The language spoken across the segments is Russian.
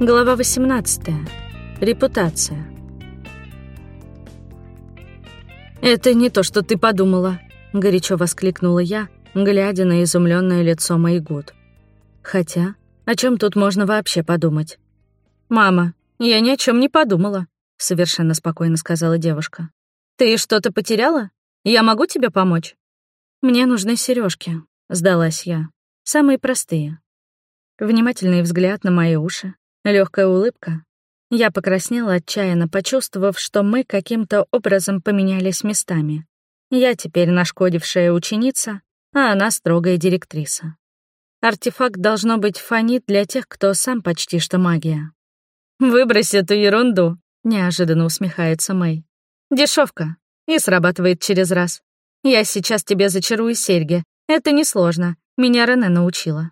Глава 18. Репутация. «Это не то, что ты подумала», — горячо воскликнула я, глядя на изумленное лицо Майгуд. Хотя, о чем тут можно вообще подумать? «Мама, я ни о чем не подумала», — совершенно спокойно сказала девушка. «Ты что-то потеряла? Я могу тебе помочь?» «Мне нужны сережки, сдалась я. «Самые простые». Внимательный взгляд на мои уши, легкая улыбка. Я покраснела отчаянно, почувствовав, что мы каким-то образом поменялись местами. Я теперь нашкодившая ученица, а она строгая директриса. Артефакт должно быть фонит для тех, кто сам почти что магия. «Выбрось эту ерунду», — неожиданно усмехается Мэй. Дешевка и срабатывает через раз. Я сейчас тебе зачарую серьги. Это несложно. Меня Рене научила.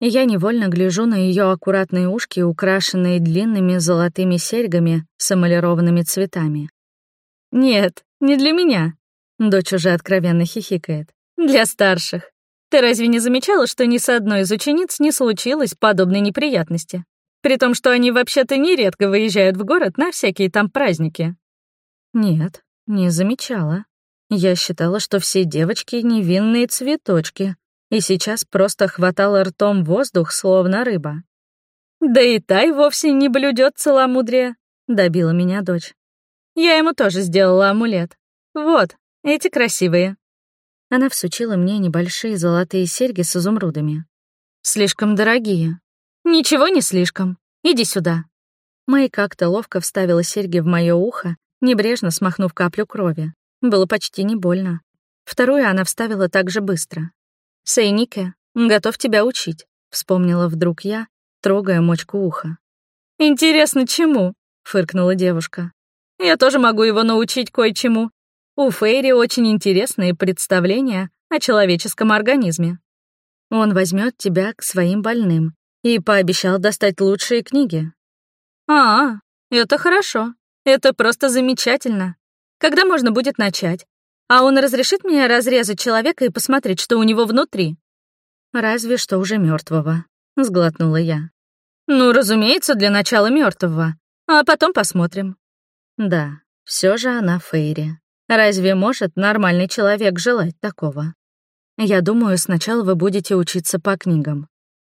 Я невольно гляжу на ее аккуратные ушки, украшенные длинными золотыми серьгами с эмалированными цветами. «Нет, не для меня», — дочь уже откровенно хихикает. «Для старших. Ты разве не замечала, что ни с одной из учениц не случилось подобной неприятности? При том, что они вообще-то нередко выезжают в город на всякие там праздники. Нет, не замечала. Я считала, что все девочки — невинные цветочки, и сейчас просто хватала ртом воздух, словно рыба. «Да и Тай вовсе не блюдет целомудрие», — добила меня дочь. «Я ему тоже сделала амулет. Вот, эти красивые». Она всучила мне небольшие золотые серьги с изумрудами. «Слишком дорогие». «Ничего не слишком. Иди сюда». Мэй как-то ловко вставила серьги в мое ухо небрежно смахнув каплю крови. Было почти не больно. Вторую она вставила так же быстро. «Сейнике, готов тебя учить», — вспомнила вдруг я, трогая мочку уха. «Интересно, чему?» — фыркнула девушка. «Я тоже могу его научить кое-чему. У Фейри очень интересные представления о человеческом организме. Он возьмет тебя к своим больным и пообещал достать лучшие книги». «А, это хорошо», это просто замечательно. Когда можно будет начать? А он разрешит мне разрезать человека и посмотреть, что у него внутри? Разве что уже мертвого, сглотнула я. Ну, разумеется, для начала мертвого, а потом посмотрим. Да, все же она Фейри. Разве может нормальный человек желать такого? Я думаю, сначала вы будете учиться по книгам.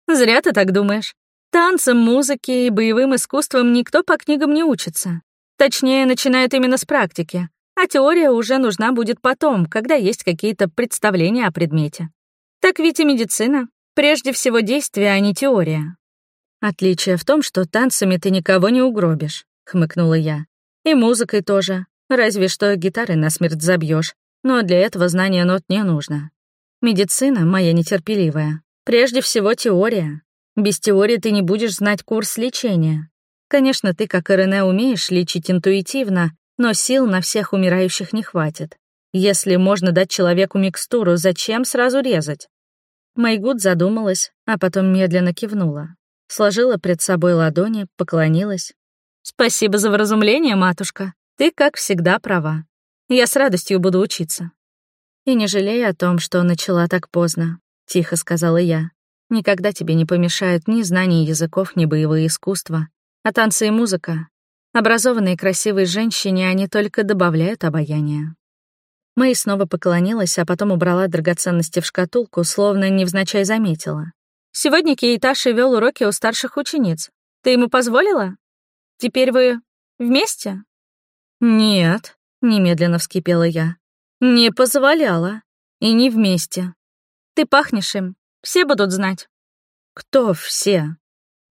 Зря ты так думаешь. Танцам, музыке и боевым искусствам никто по книгам не учится. Точнее, начинают именно с практики, а теория уже нужна будет потом, когда есть какие-то представления о предмете. Так ведь и медицина. Прежде всего действие, а не теория. Отличие в том, что танцами ты никого не угробишь, хмыкнула я. И музыкой тоже. Разве что гитары насмерть забьешь, но для этого знания нот не нужно. Медицина, моя нетерпеливая, прежде всего теория. Без теории ты не будешь знать курс лечения, Конечно, ты, как Рене, умеешь лечить интуитивно, но сил на всех умирающих не хватит. Если можно дать человеку микстуру, зачем сразу резать? Майгуд задумалась, а потом медленно кивнула. Сложила пред собой ладони, поклонилась. «Спасибо за вразумление, матушка. Ты, как всегда, права. Я с радостью буду учиться». «И не жалея о том, что начала так поздно», — тихо сказала я. «Никогда тебе не помешают ни знания языков, ни боевые искусства. А танцы и музыка. Образованные и красивые женщине они только добавляют обаяния. Мэй снова поклонилась, а потом убрала драгоценности в шкатулку, словно невзначай заметила. «Сегодня Кейташи вел уроки у старших учениц. Ты ему позволила? Теперь вы вместе?» «Нет», — немедленно вскипела я. «Не позволяла. И не вместе. Ты пахнешь им. Все будут знать». «Кто все?»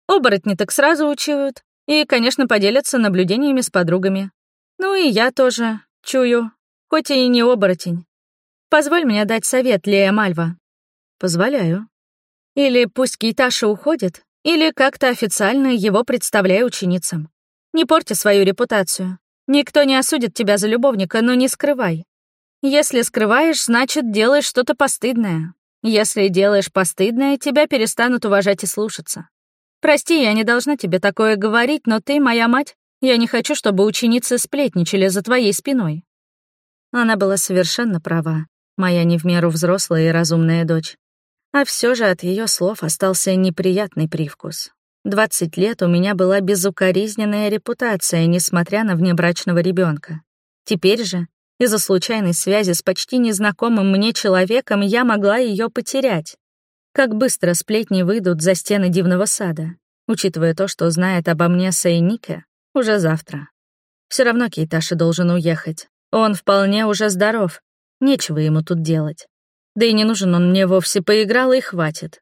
Оборотни так сразу учуют. И, конечно, поделятся наблюдениями с подругами. Ну и я тоже чую, хоть и не оборотень. Позволь мне дать совет, Лея Мальва. Позволяю. Или пусть Кейташа уходит, или как-то официально его представляй ученицам. Не порти свою репутацию. Никто не осудит тебя за любовника, но не скрывай. Если скрываешь, значит, делаешь что-то постыдное. Если делаешь постыдное, тебя перестанут уважать и слушаться. Прости, я не должна тебе такое говорить, но ты моя мать. Я не хочу, чтобы ученицы сплетничали за твоей спиной». Она была совершенно права, моя не в меру взрослая и разумная дочь. А все же от ее слов остался неприятный привкус. 20 лет у меня была безукоризненная репутация, несмотря на внебрачного ребенка. Теперь же, из-за случайной связи с почти незнакомым мне человеком, я могла ее потерять. Как быстро сплетни выйдут за стены дивного сада, учитывая то, что знает обо мне Сейнике, уже завтра. Все равно Кейташи должен уехать. Он вполне уже здоров. Нечего ему тут делать. Да и не нужен он мне вовсе, поиграл и хватит.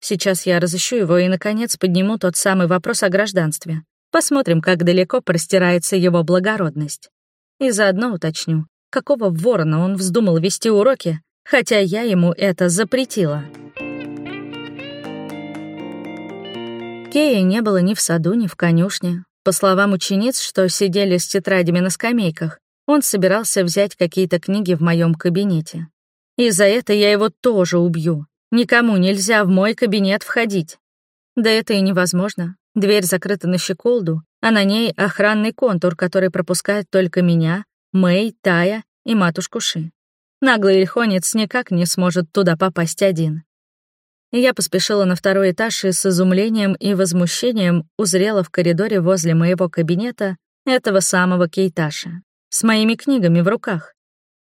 Сейчас я разыщу его и, наконец, подниму тот самый вопрос о гражданстве. Посмотрим, как далеко простирается его благородность. И заодно уточню, какого ворона он вздумал вести уроки, хотя я ему это запретила. Кея не было ни в саду, ни в конюшне. По словам учениц, что сидели с тетрадями на скамейках, он собирался взять какие-то книги в моем кабинете. И за это я его тоже убью. Никому нельзя в мой кабинет входить. Да это и невозможно. Дверь закрыта на щеколду, а на ней охранный контур, который пропускает только меня, Мэй, Тая и матушку Ши. Наглый лихонец никак не сможет туда попасть один. Я поспешила на второй этаж и с изумлением и возмущением узрела в коридоре возле моего кабинета этого самого Кейташа с моими книгами в руках.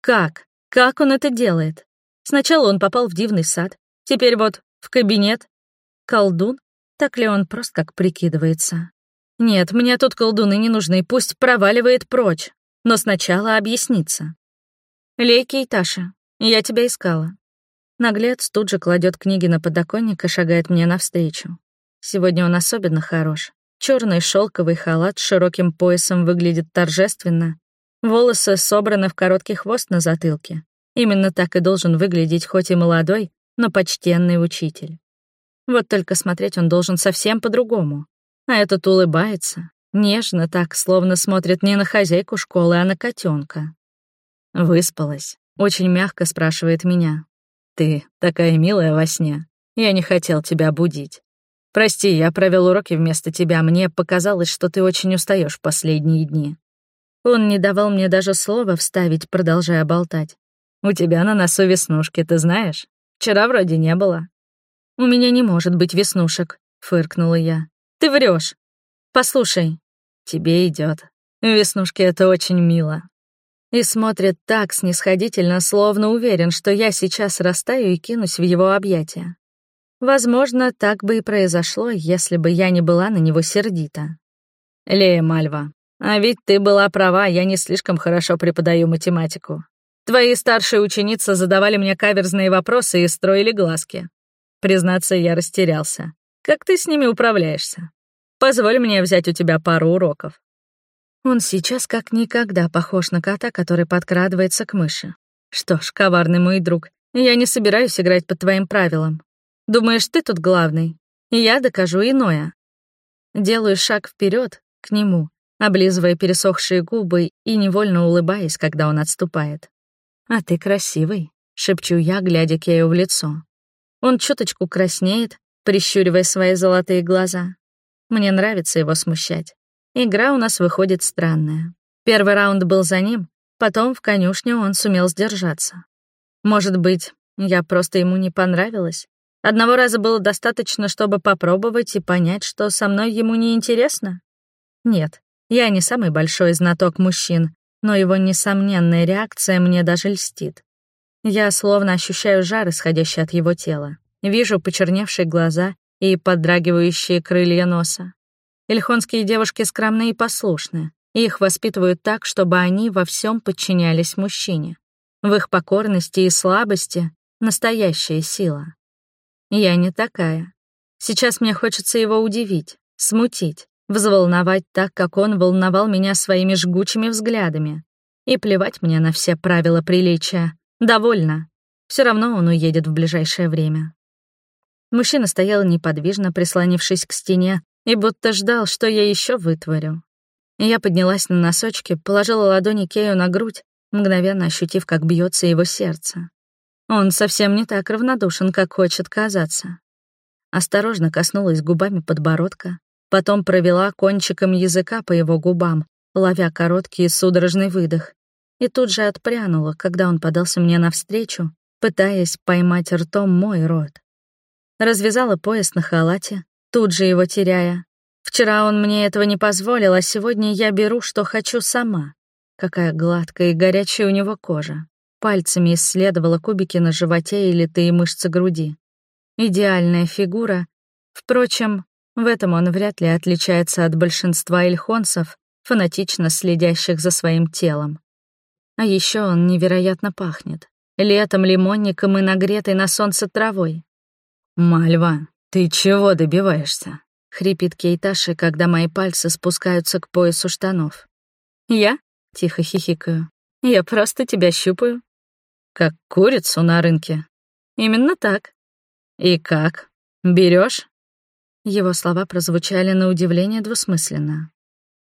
Как? Как он это делает? Сначала он попал в дивный сад, теперь вот в кабинет. Колдун? Так ли он просто как прикидывается? Нет, мне тут колдуны не нужны, пусть проваливает прочь, но сначала объясниться. Лей Кейташа, я тебя искала. Наглец тут же кладет книги на подоконник и шагает мне навстречу. Сегодня он особенно хорош. Черный шелковый халат с широким поясом выглядит торжественно. Волосы собраны в короткий хвост на затылке. Именно так и должен выглядеть хоть и молодой, но почтенный учитель. Вот только смотреть он должен совсем по-другому. А этот улыбается, нежно так, словно смотрит не на хозяйку школы, а на котенка. Выспалась. Очень мягко спрашивает меня. Ты такая милая во сне. Я не хотел тебя будить. Прости, я провел уроки вместо тебя. Мне показалось, что ты очень устаешь в последние дни. Он не давал мне даже слова вставить, продолжая болтать. У тебя на носу веснушки, ты знаешь? Вчера вроде не было. У меня не может быть веснушек, фыркнула я. Ты врешь. Послушай, тебе идет. Веснушки — это очень мило и смотрит так снисходительно, словно уверен, что я сейчас растаю и кинусь в его объятия. Возможно, так бы и произошло, если бы я не была на него сердита. «Лея Мальва, а ведь ты была права, я не слишком хорошо преподаю математику. Твои старшие ученицы задавали мне каверзные вопросы и строили глазки. Признаться, я растерялся. Как ты с ними управляешься? Позволь мне взять у тебя пару уроков. Он сейчас как никогда похож на кота, который подкрадывается к мыши. Что ж, коварный мой друг, я не собираюсь играть по твоим правилам. Думаешь, ты тут главный? Я докажу иное. Делаю шаг вперед к нему, облизывая пересохшие губы и невольно улыбаясь, когда он отступает. «А ты красивый», — шепчу я, глядя Кею в лицо. Он чуточку краснеет, прищуривая свои золотые глаза. Мне нравится его смущать. Игра у нас выходит странная. Первый раунд был за ним, потом в конюшне он сумел сдержаться. Может быть, я просто ему не понравилась? Одного раза было достаточно, чтобы попробовать и понять, что со мной ему не интересно? Нет, я не самый большой знаток мужчин, но его несомненная реакция мне даже льстит. Я словно ощущаю жар, исходящий от его тела. Вижу почерневшие глаза и подрагивающие крылья носа. Ильхонские девушки скромны и послушны, и их воспитывают так, чтобы они во всем подчинялись мужчине. В их покорности и слабости — настоящая сила. Я не такая. Сейчас мне хочется его удивить, смутить, взволновать так, как он волновал меня своими жгучими взглядами. И плевать мне на все правила приличия. Довольно. Все равно он уедет в ближайшее время. Мужчина стоял неподвижно, прислонившись к стене, и будто ждал, что я еще вытворю. Я поднялась на носочки, положила ладони Кею на грудь, мгновенно ощутив, как бьется его сердце. Он совсем не так равнодушен, как хочет казаться. Осторожно коснулась губами подбородка, потом провела кончиком языка по его губам, ловя короткий судорожный выдох, и тут же отпрянула, когда он подался мне навстречу, пытаясь поймать ртом мой рот. Развязала пояс на халате, тут же его теряя. Вчера он мне этого не позволил, а сегодня я беру, что хочу сама. Какая гладкая и горячая у него кожа. Пальцами исследовала кубики на животе и литые мышцы груди. Идеальная фигура. Впрочем, в этом он вряд ли отличается от большинства ильхонцев, фанатично следящих за своим телом. А еще он невероятно пахнет. Летом лимонником и нагретой на солнце травой. «Мальва, ты чего добиваешься?» — хрипит Кейташи, когда мои пальцы спускаются к поясу штанов. «Я?» — тихо хихикаю. «Я просто тебя щупаю». «Как курицу на рынке?» «Именно так». «И как? Берешь? Его слова прозвучали на удивление двусмысленно.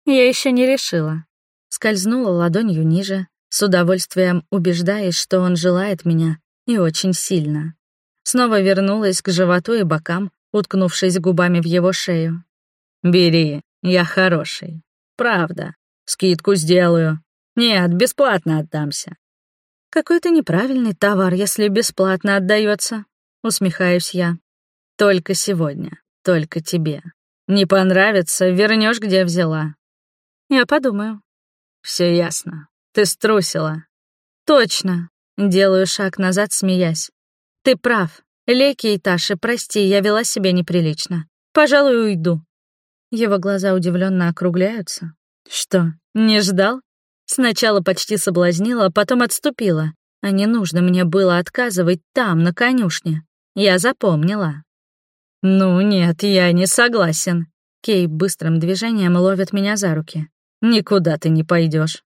Я еще не решила. Скользнула ладонью ниже, с удовольствием убеждаясь, что он желает меня, и очень сильно. Снова вернулась к животу и бокам, уткнувшись губами в его шею. «Бери, я хороший. Правда. Скидку сделаю. Нет, бесплатно отдамся». «Какой-то неправильный товар, если бесплатно отдается. усмехаюсь я. «Только сегодня, только тебе. Не понравится, вернешь, где взяла». «Я подумаю». Все ясно. Ты струсила. Точно. Делаю шаг назад, смеясь. Ты прав. Леки и Таши, прости, я вела себя неприлично. Пожалуй, уйду. Его глаза удивленно округляются. Что, не ждал? Сначала почти соблазнила, а потом отступила. А не нужно мне было отказывать там, на конюшне. Я запомнила. «Ну нет, я не согласен». Кей быстрым движением ловит меня за руки. «Никуда ты не пойдешь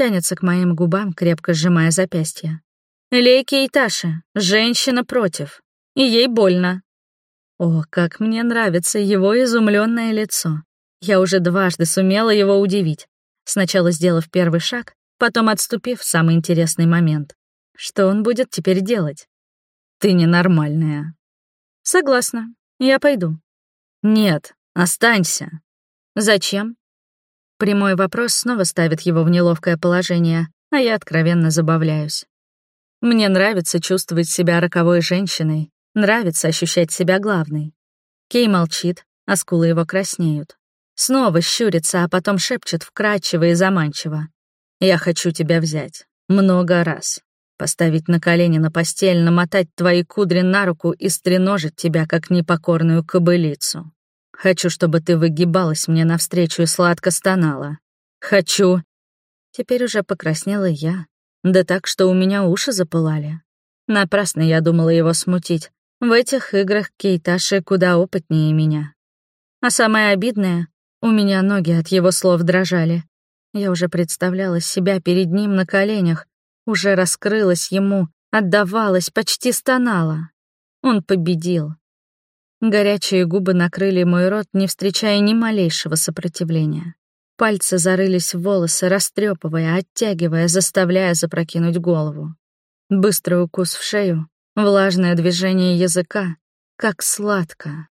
тянется к моим губам, крепко сжимая запястье. Лейки и Таша, женщина против. И ей больно. О, как мне нравится его изумленное лицо. Я уже дважды сумела его удивить. Сначала сделав первый шаг, потом отступив в самый интересный момент. Что он будет теперь делать? Ты ненормальная. Согласна. Я пойду. Нет, останься. Зачем? Прямой вопрос снова ставит его в неловкое положение, а я откровенно забавляюсь. Мне нравится чувствовать себя роковой женщиной, нравится ощущать себя главной. Кей молчит, а скулы его краснеют. Снова щурится, а потом шепчет вкрадчиво и заманчиво. «Я хочу тебя взять. Много раз. Поставить на колени на постель, намотать твои кудри на руку и стреножить тебя, как непокорную кобылицу. Хочу, чтобы ты выгибалась мне навстречу и сладко стонала. Хочу...» Теперь уже покраснела я. Да так, что у меня уши запылали. Напрасно я думала его смутить. В этих играх Кейташи куда опытнее меня. А самое обидное, у меня ноги от его слов дрожали. Я уже представляла себя перед ним на коленях, уже раскрылась ему, отдавалась, почти стонала. Он победил. Горячие губы накрыли мой рот, не встречая ни малейшего сопротивления. Пальцы зарылись в волосы, растрепывая, оттягивая, заставляя запрокинуть голову. Быстрый укус в шею, влажное движение языка, как сладко,